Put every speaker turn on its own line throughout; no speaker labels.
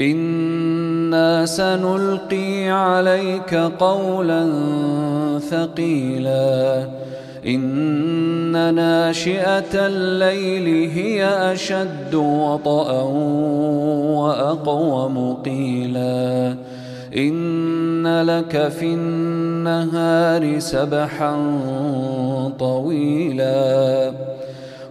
إنا سنلقي عليك قولا ثقيلا إن ناشئة الليل هي أشد وطأ وأقوم قيلا إن لك في النهار سبحا طويلا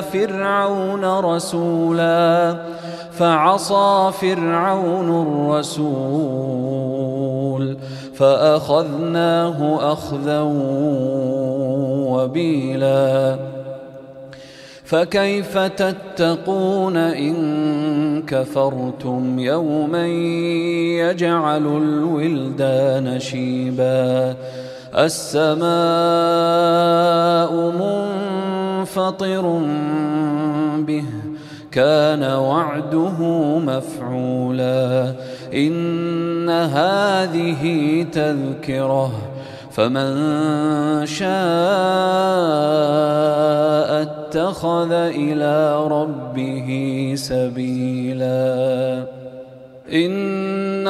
فرعون رسولا فعصى فرعون الرسول فأخذناه أخذا وبيلا فكيف تتقون إن كفرتم يوما يجعل الولدان شيبا السماء منفطر به. كان وعده مفعولا. إن هذه تذكرة. فمن شاء اتخذ إلى ربه سبيلا. إن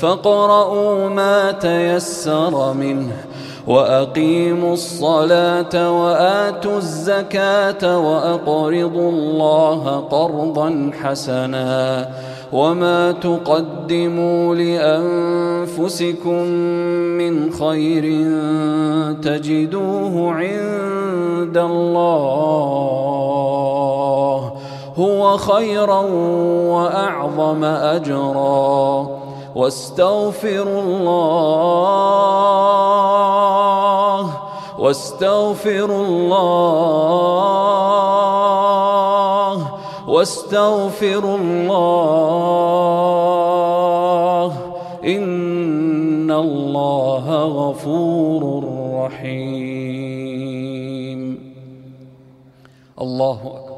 فاقرؤوا ما تيسر منه وأقيموا الصلاة وآتوا الزكاة وأقرضوا الله قرضا حسنا وما تقدموا لأنفسكم من خير تجدوه عند الله هو خيرا وأعظم أجرا. واستغفروا الله واستغفروا الله واستغفروا الله. إن الله غفور رحيم. الله